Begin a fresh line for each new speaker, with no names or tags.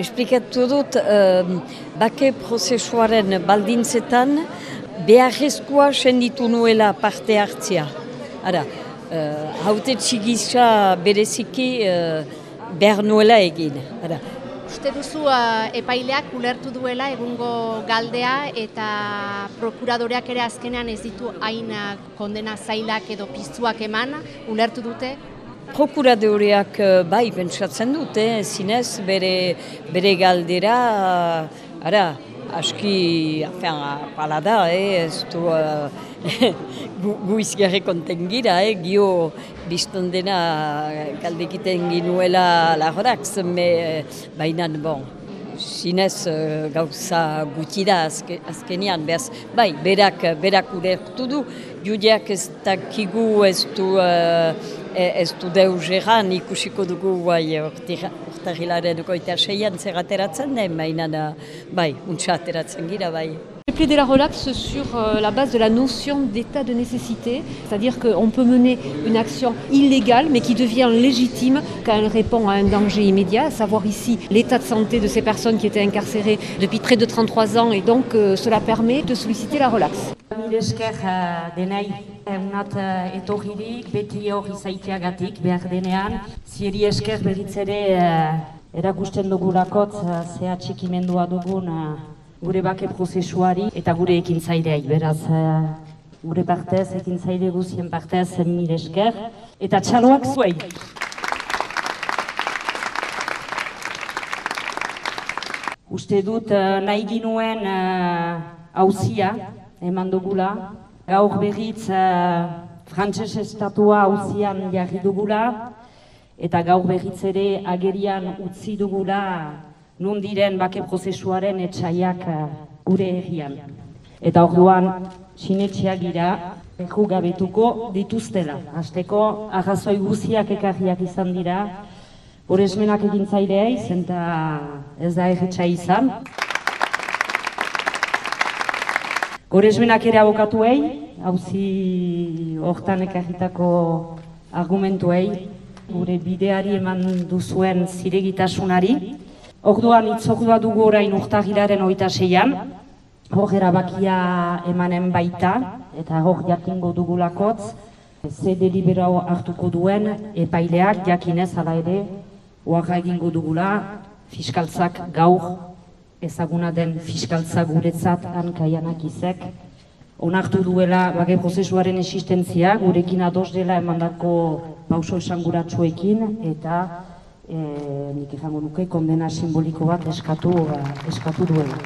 Esplikatu dut, um, bake prozesuaren baldintzetan beharrezkoa senditu nuela parte hartzia. Ara, uh, haute txigisa bereziki uh, behar nuela egin. Ara,
Uste duzu uh, epaileak ulertu duela egungo galdea eta prokuradoreak ere azkenean ez ditu hain uh, kondena zailak edo piztuak eman, ulertu dute?
Prokuradoreak uh, bai pentsatzen dute, zinez bere, bere galdera, ara, aski, afen, pala da, eh, ez du, uh, gu, gu konten gira, eh, gio bizton dena galdekiten ginuela lagorak, zeme, baina, bon, zinez uh, gauza guti da azke, azkenian, behaz, bai, berak, berak ulertu du, judeak ez dakigu ez du, uh, ez du deus egan ikusiko dugu bai urtahilaren goita seian zer ateratzen den, baina bai, untsa ateratzen gira bai.
J'ai plaidé la relaxe sur euh, la base de la notion d'état de nécessité, c'est-à-dire qu'on peut mener une action illégale mais qui devient légitime quand elle répond à un danger immédiat, à savoir ici l'état de santé de ces personnes qui étaient incarcérées depuis près de 33 ans et donc euh, cela permet de solliciter la relaxe.
Gure bake prozesuari eta gure ekintzaileai. Beraz, uh, gure partez, ekintzaile guzien partez, mil esker. Eta txaloak zuei! Uste dut uh, nahi ginuen hauzia, eman dugula. Gaur berriz uh, estatua hauzian jarri dugula eta gaur berriz ere agerian utzi dugula nun diren bake prozesuaren etxaiak uh, gure herrian. Eta orduan sinetxeak gira gabetuko dituztela. Azteko arrazoi guziak ekarriak izan dira, Hore esmenak egin zailea izan ez da erretxa izan. Goresmenak ere abokatuei, hauzi hortan ekarritako argumentuei, gure bideari eman duzuen ziregitasunari. Orduan itzordua dugu orain urtagiraren oita seian, hor erabakia emanen baita, eta hor jakingo dugulakotz, ze deliberao hartuko duen epaileak jakinez ala ere, oaga egingo dugula, fiskaltzak gaur ezaguna den fiskaltza guretzat hankaianak izek, onartu duela bage prozesuaren existentzia, gurekin ados dela emandako pauso esanguratsuekin, eta e, nik izango nuke kondena simboliko bat eskatu, eskatu duela.